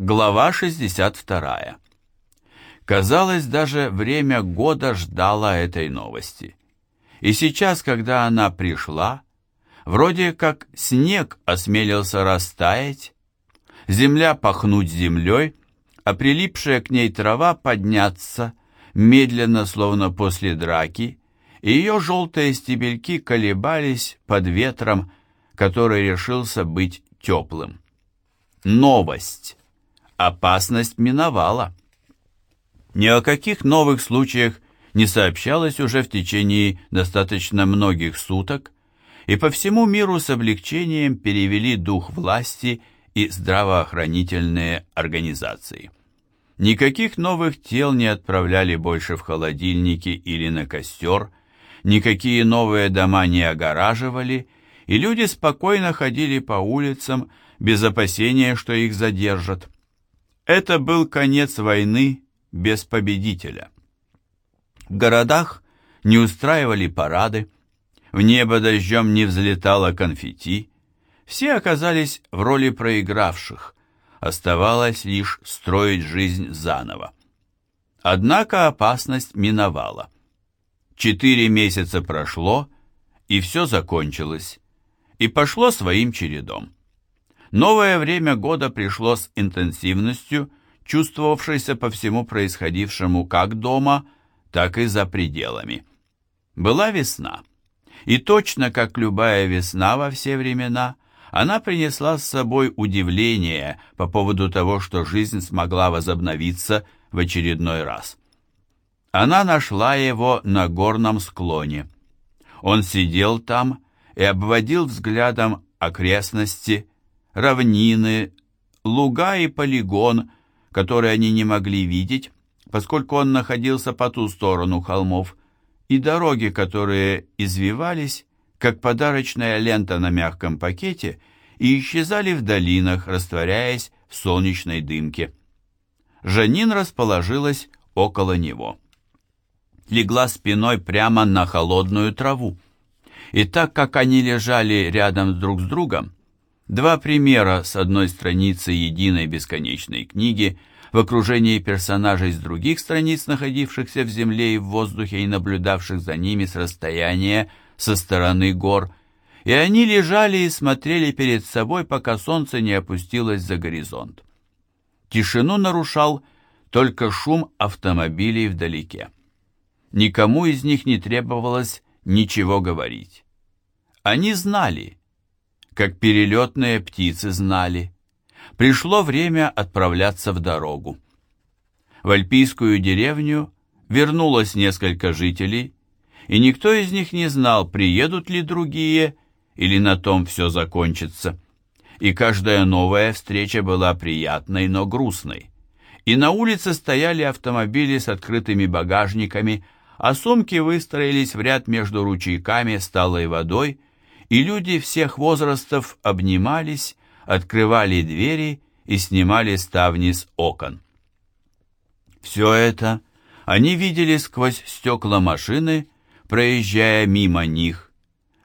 Глава 62. Казалось, даже время года ждало этой новости. И сейчас, когда она пришла, вроде как снег осмелился растаять, земля пахнуть землей, а прилипшая к ней трава подняться, медленно, словно после драки, и ее желтые стебельки колебались под ветром, который решился быть теплым. Новость. Опасность миновала. Ни о каких новых случаях не сообщалось уже в течение достаточно многих суток, и по всему миру с облегчением перевели дух власти и здравоохранительные организации. Никаких новых тел не отправляли больше в холодильники или на костер, никакие новые дома не огораживали, и люди спокойно ходили по улицам без опасения, что их задержат. Это был конец войны без победителя. В городах не устраивали парады, в небо дождем не взлетало конфетти, все оказались в роли проигравших, оставалось лишь строить жизнь заново. Однако опасность миновала. Четыре месяца прошло, и все закончилось, и пошло своим чередом. Новое время года пришло с интенсивностью, чувствовавшейся по всему происходившему как дома, так и за пределами. Была весна, и точно как любая весна во все времена, она принесла с собой удивление по поводу того, что жизнь смогла возобновиться в очередной раз. Она нашла его на горном склоне. Он сидел там и обводил взглядом окрестности, равнины, луга и полигон, которые они не могли видеть, поскольку он находился по ту сторону холмов, и дороги, которые извивались, как подарочная лента на мягком пакете, и исчезали в долинах, растворяясь в солнечной дымке. Жанин расположилась около него. Легла спиной прямо на холодную траву. И так как они лежали рядом друг с другом, Два примера с одной страницы единой бесконечной книги в окружении персонажей с других страниц, находившихся в земле и в воздухе и наблюдавших за ними с расстояния со стороны гор, и они лежали и смотрели перед собой, пока солнце не опустилось за горизонт. Тишину нарушал только шум автомобилей вдалеке. Никому из них не требовалось ничего говорить. Они знали, как перелетные птицы знали. Пришло время отправляться в дорогу. В альпийскую деревню вернулось несколько жителей, и никто из них не знал, приедут ли другие, или на том все закончится. И каждая новая встреча была приятной, но грустной. И на улице стояли автомобили с открытыми багажниками, а сумки выстроились в ряд между ручейками с водой, и люди всех возрастов обнимались, открывали двери и снимали ставни с окон. Все это они видели сквозь стекла машины, проезжая мимо них,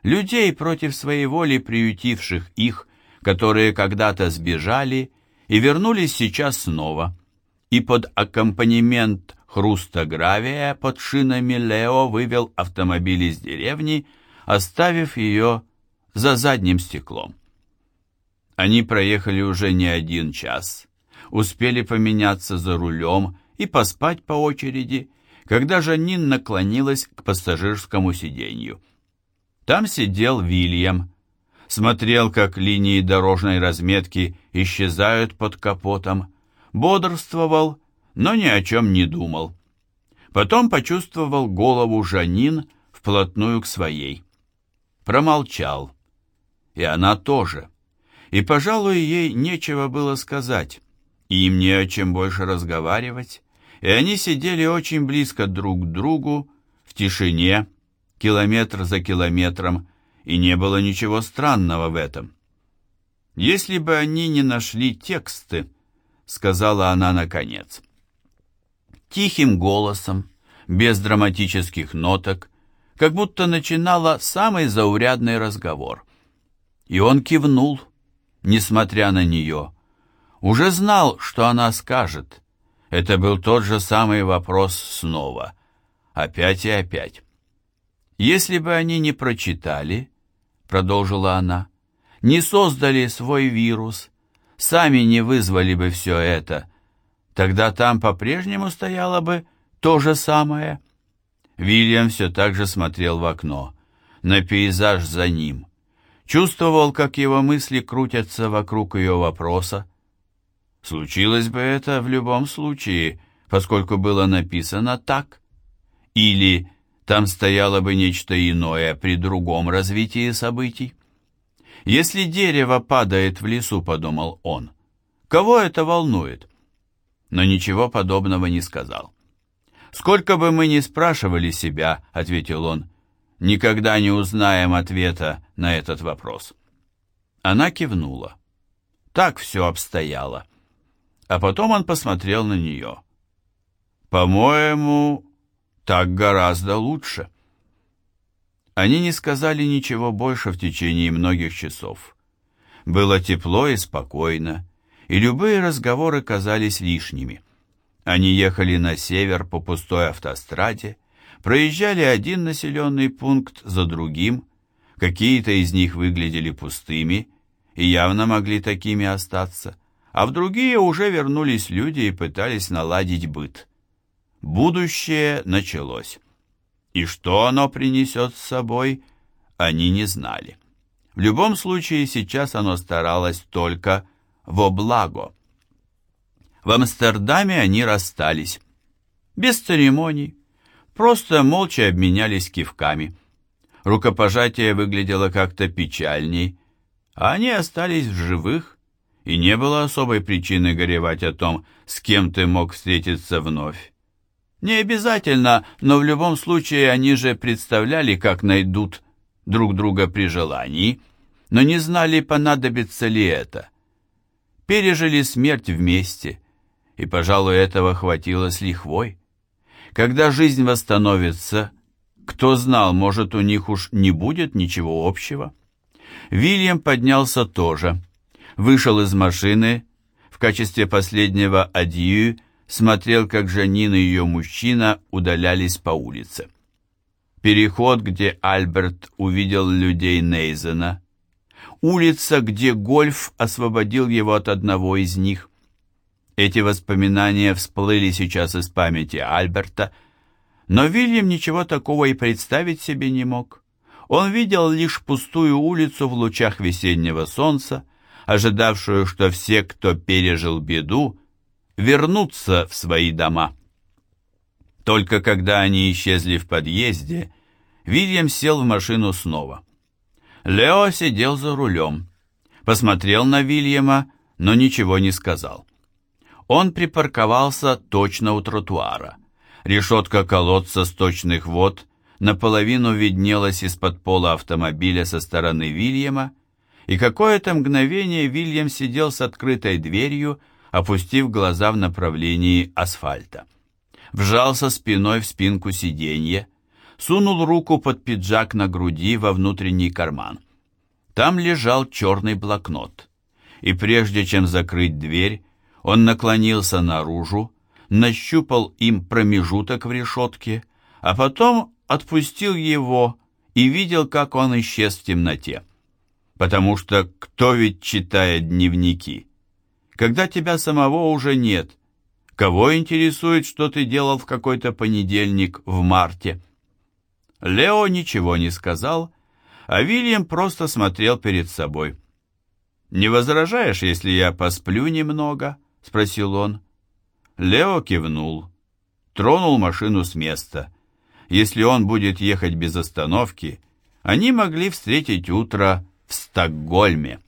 людей против своей воли приютивших их, которые когда-то сбежали и вернулись сейчас снова, и под аккомпанемент хруста гравия под шинами Лео вывел автомобиль из деревни, оставив ее за задним стеклом. Они проехали уже не один час, успели поменяться за рулем и поспать по очереди, когда Жанин наклонилась к пассажирскому сиденью. Там сидел Вильям, смотрел, как линии дорожной разметки исчезают под капотом, бодрствовал, но ни о чем не думал. Потом почувствовал голову Жанин вплотную к своей. Промолчал и она тоже. И, пожалуй, ей нечего было сказать, и им не о чем больше разговаривать, и они сидели очень близко друг к другу, в тишине, километр за километром, и не было ничего странного в этом. «Если бы они не нашли тексты», — сказала она наконец. Тихим голосом, без драматических ноток, как будто начинала самый заурядный разговор — и он кивнул, несмотря на нее. Уже знал, что она скажет. Это был тот же самый вопрос снова. Опять и опять. «Если бы они не прочитали, — продолжила она, — не создали свой вирус, сами не вызвали бы все это, тогда там по-прежнему стояло бы то же самое». Вильям все так же смотрел в окно, на пейзаж за ним. Чувствовал, как его мысли крутятся вокруг ее вопроса. Случилось бы это в любом случае, поскольку было написано так. Или там стояло бы нечто иное при другом развитии событий. «Если дерево падает в лесу», — подумал он, — «кого это волнует?» Но ничего подобного не сказал. «Сколько бы мы ни спрашивали себя», — ответил он, — «никогда не узнаем ответа на этот вопрос». Она кивнула. Так все обстояло. А потом он посмотрел на нее. «По-моему, так гораздо лучше». Они не сказали ничего больше в течение многих часов. Было тепло и спокойно, и любые разговоры казались лишними. Они ехали на север по пустой автостраде, проезжали один населенный пункт за другим, какие-то из них выглядели пустыми и явно могли такими остаться, а в другие уже вернулись люди и пытались наладить быт. Будущее началось. И что оно принесет с собой, они не знали. В любом случае, сейчас оно старалось только во благо. В Амстердаме они расстались. Без церемоний. Просто молча обменялись кивками. Рукопожатие выглядело как-то печальней, а они остались в живых, и не было особой причины горевать о том, с кем ты мог встретиться вновь. Не обязательно, но в любом случае они же представляли, как найдут друг друга при желании, но не знали, понадобится ли это. Пережили смерть вместе, и, пожалуй, этого хватило с лихвой. Когда жизнь восстановится, кто знал, может, у них уж не будет ничего общего. Вильям поднялся тоже, вышел из машины, в качестве последнего адью смотрел, как Жанин и ее мужчина удалялись по улице. Переход, где Альберт увидел людей Нейзена. Улица, где гольф освободил его от одного из них. Эти воспоминания всплыли сейчас из памяти Альберта, но Вильям ничего такого и представить себе не мог. Он видел лишь пустую улицу в лучах весеннего солнца, ожидавшую, что все, кто пережил беду, вернутся в свои дома. Только когда они исчезли в подъезде, Вильям сел в машину снова. Лео сидел за рулем, посмотрел на Вильяма, но ничего не сказал. Он припарковался точно у тротуара. Решетка колодца сточных вод наполовину виднелась из-под пола автомобиля со стороны Вильяма, и какое-то мгновение Вильям сидел с открытой дверью, опустив глаза в направлении асфальта. Вжался спиной в спинку сиденья, сунул руку под пиджак на груди во внутренний карман. Там лежал черный блокнот, и прежде чем закрыть дверь, он наклонился наружу, нащупал им промежуток в решетке, а потом отпустил его и видел, как он исчез в темноте. Потому что кто ведь читает дневники? Когда тебя самого уже нет, кого интересует, что ты делал в какой-то понедельник в марте? Лео ничего не сказал, а Вильям просто смотрел перед собой. «Не возражаешь, если я посплю немного?» — спросил он. Лео кивнул, тронул машину с места. Если он будет ехать без остановки, они могли встретить утро в Стокгольме.